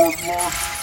Lord, Lord.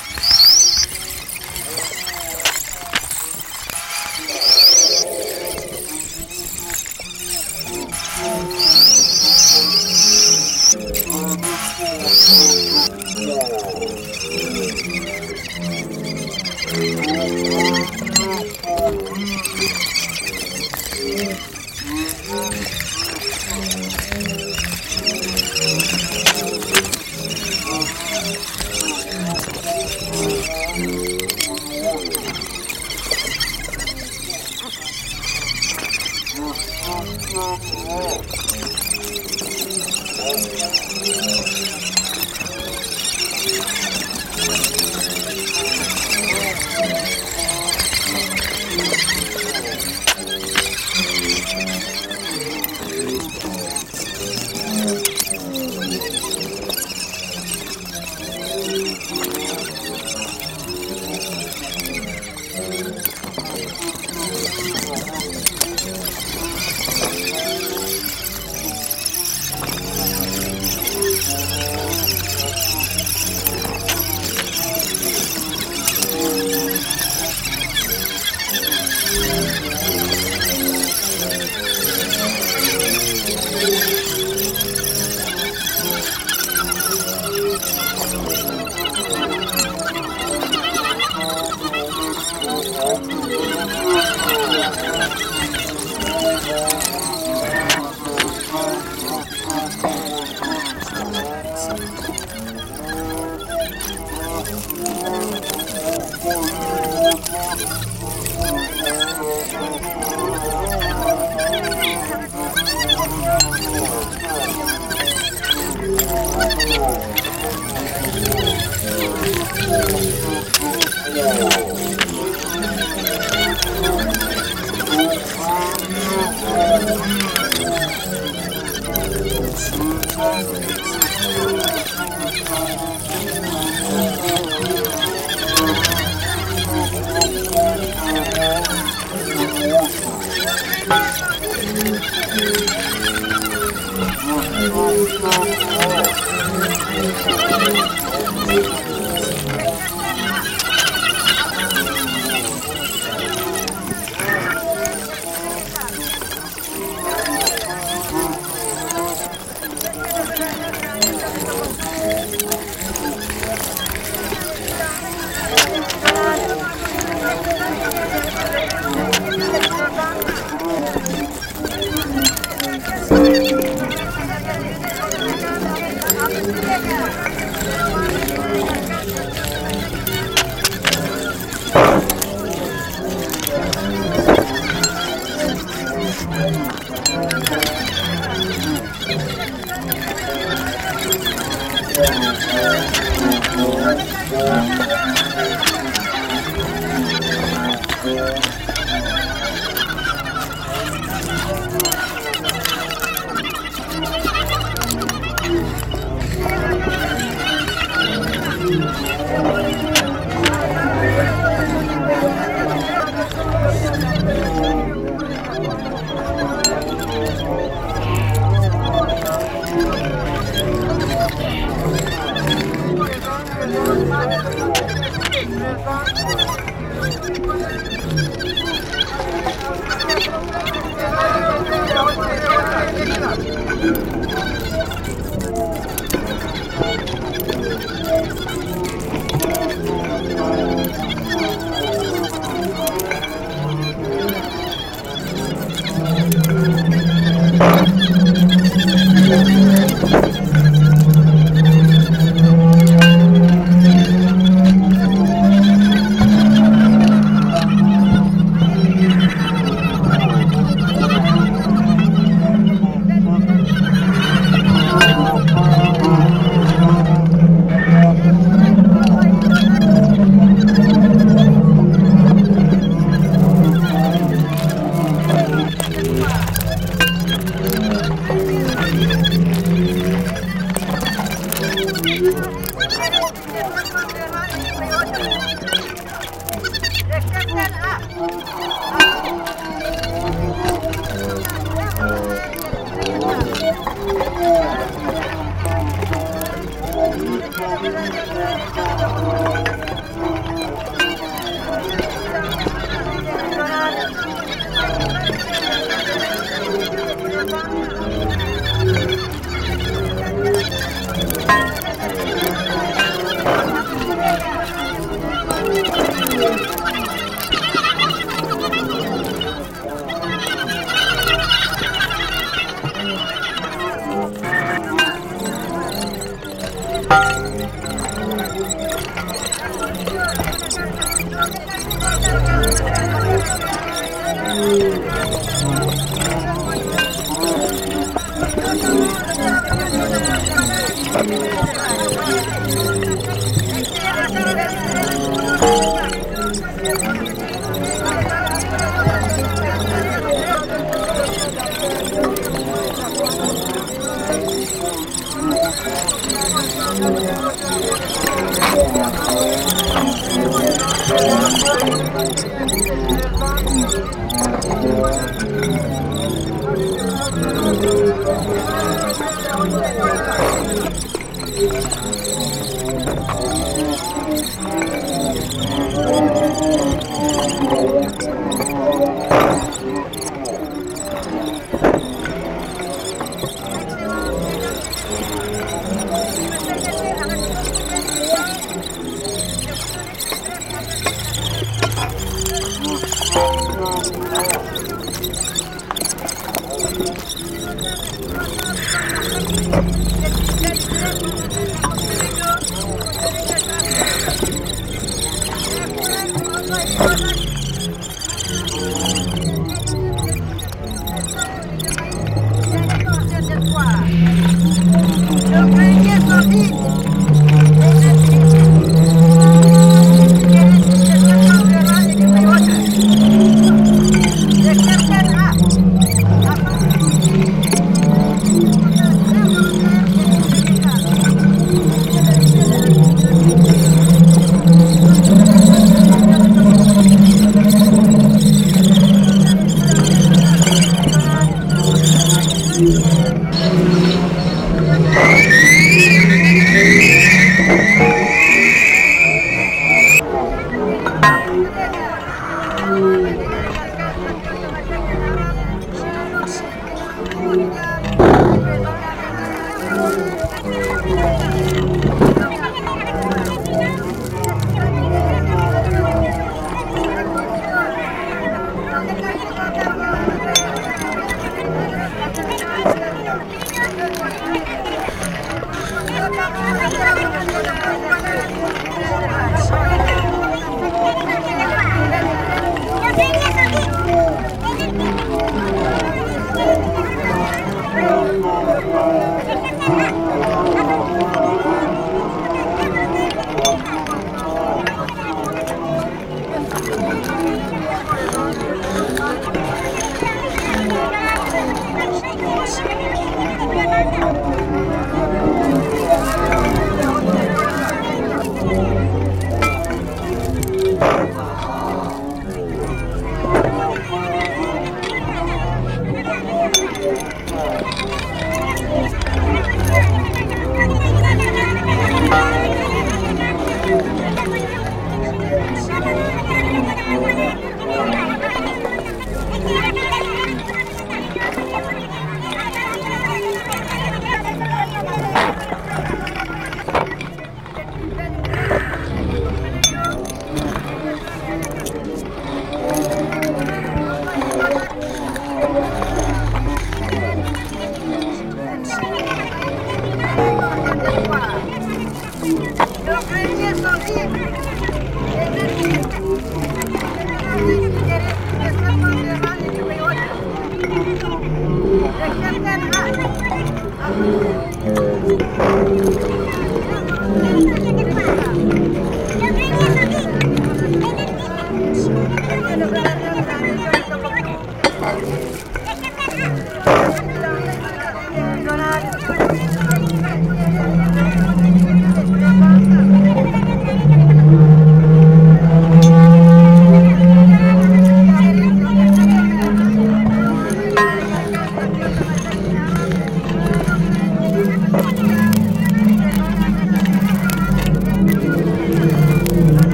Thank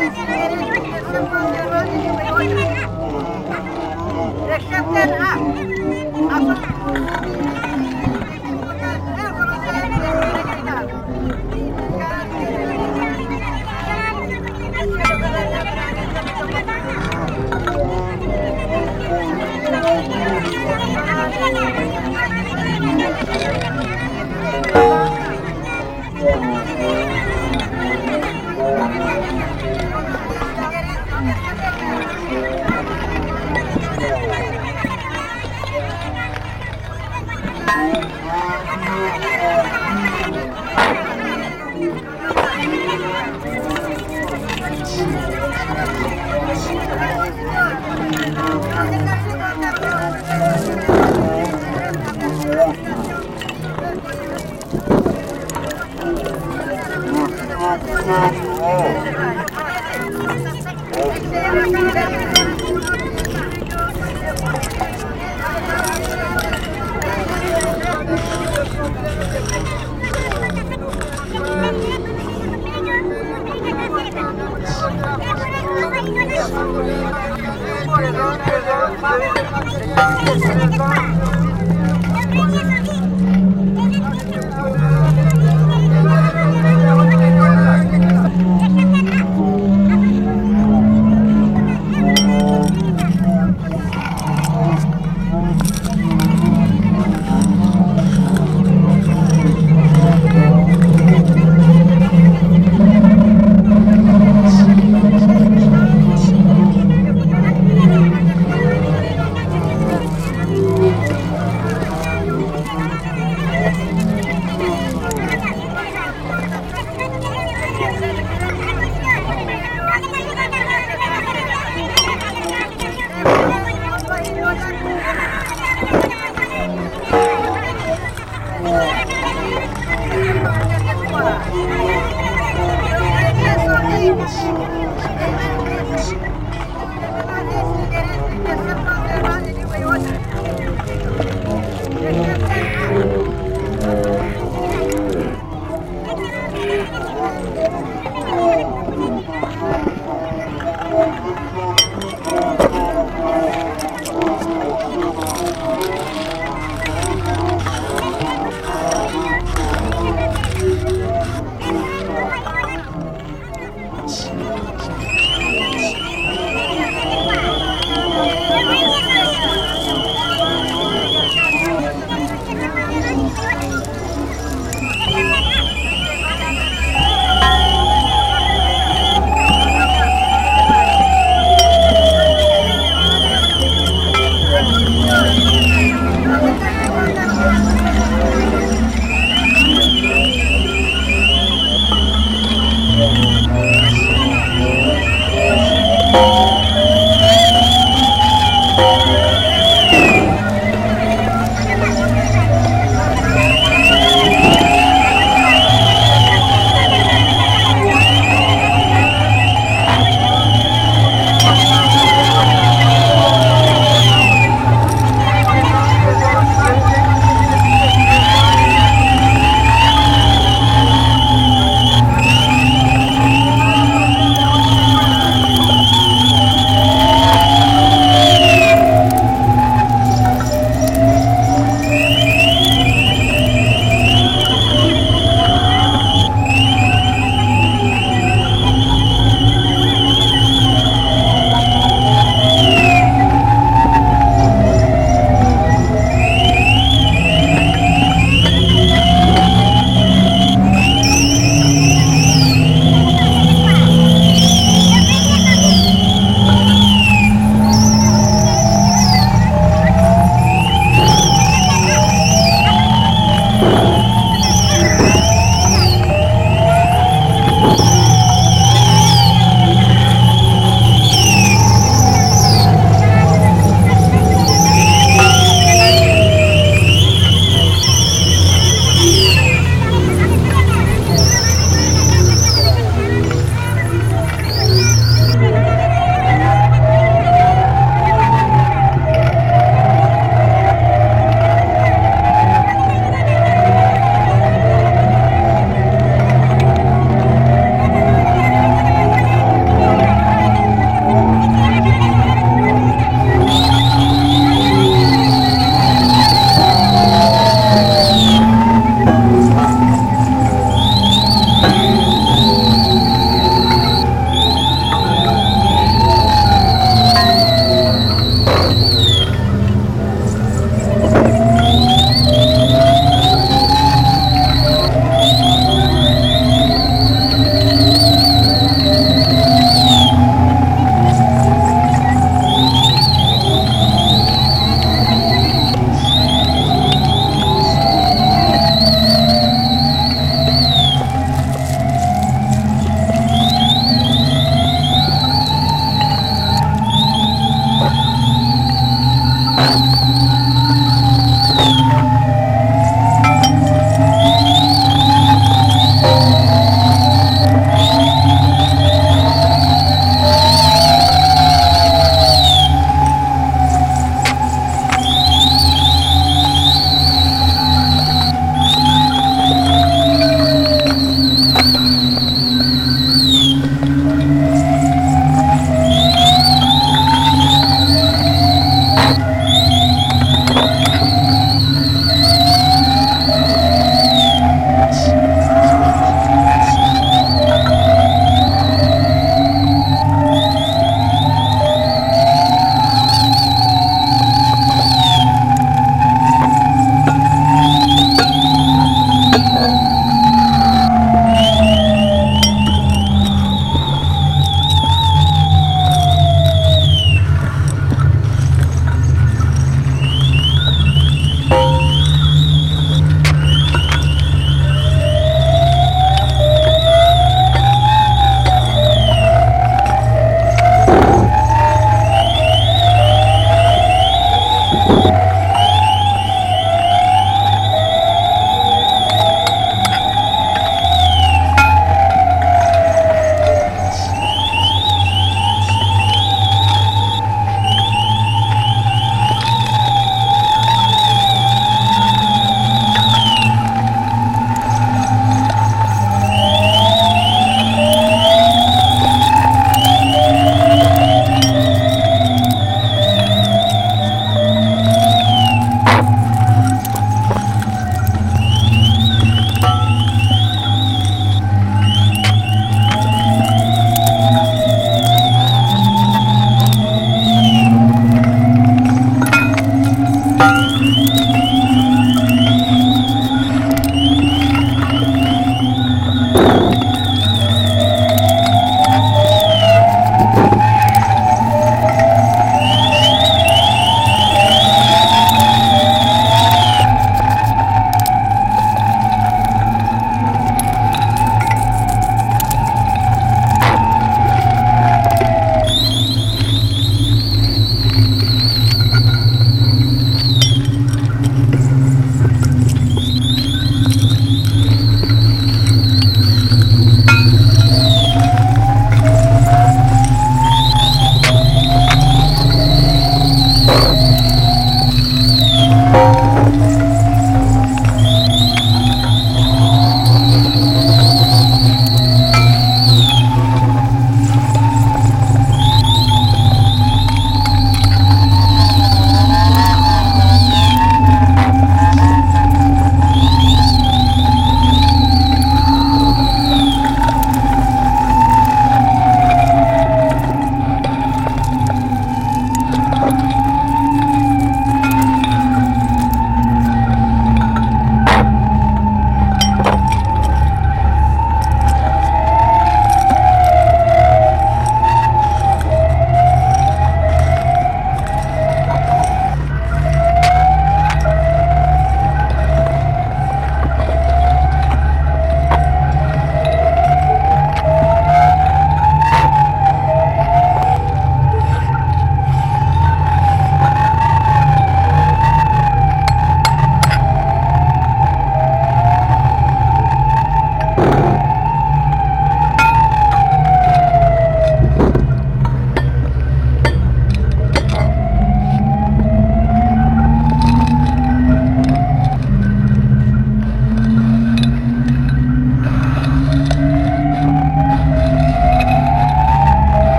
すごい!